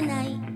ない。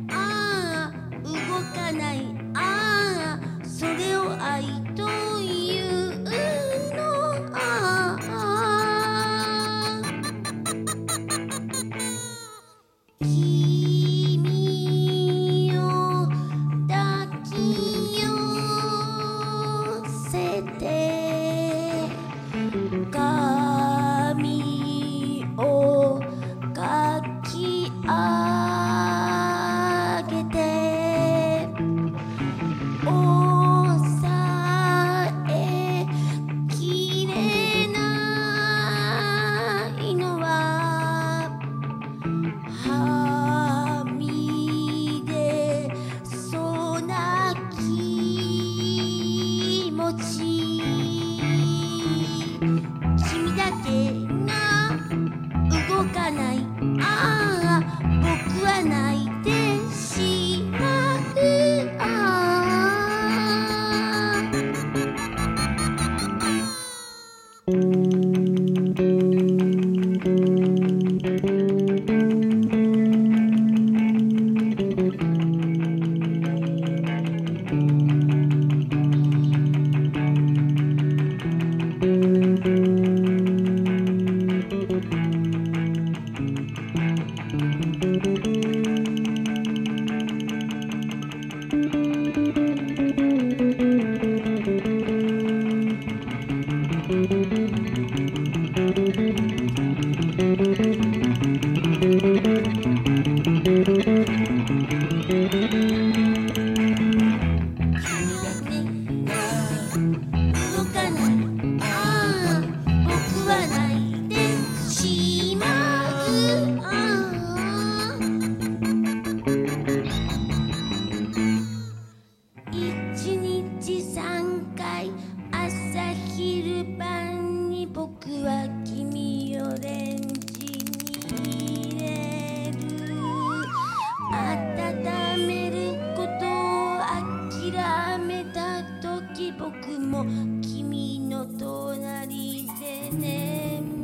は君をレンジに入れる。温めることを諦めた時僕も君の隣で眠る。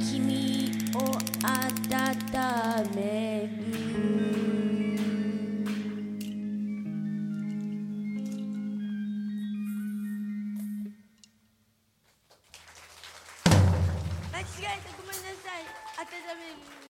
君を温める」間違えてごめんなさい。温める。